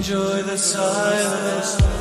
enjoy the silence.